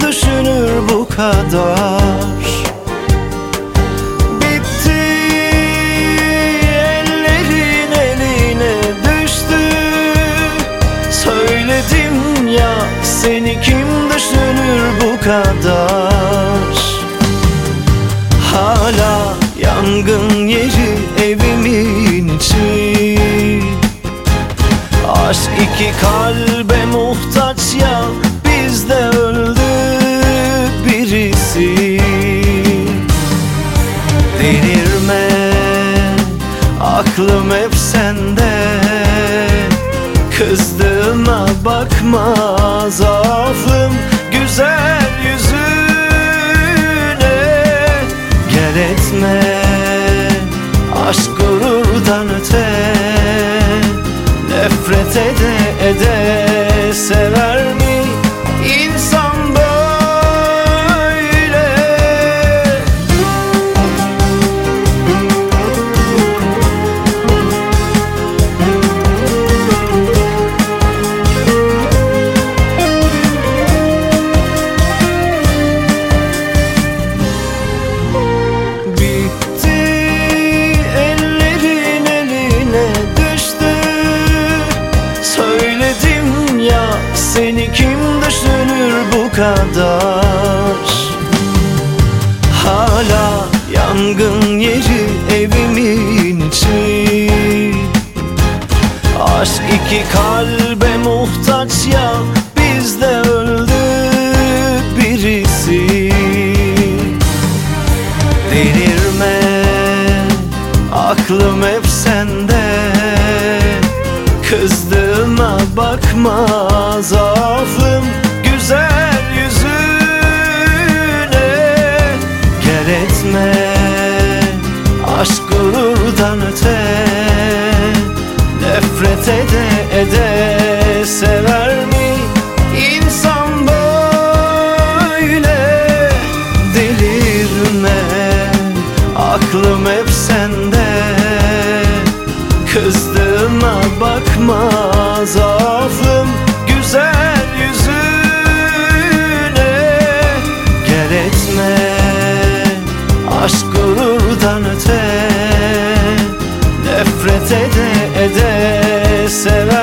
düşünür bu kadar. Bitti ellerin eline düştü. Söyledim ya seni kim düşünür bu kadar? Hala yangın yeri evimin içi. Aşk iki kalbe muhtaç ya aklım hep sende. Kızdığıma bakma zaafım güzel yüzüne. Gel etme aşk gururdan öte. Nefret ede ede sever yangın yeri evimin içi. Aşk iki kalbe muhtaç ya bizde öldü birisi. Delirme aklım hep sende. Kızdığıma bakma zaafım aşktan öte Nefret ede ede sever mi? İnsan böyle Delirme aklım hep sende Kızdığıma bakma. İstese de ede sever.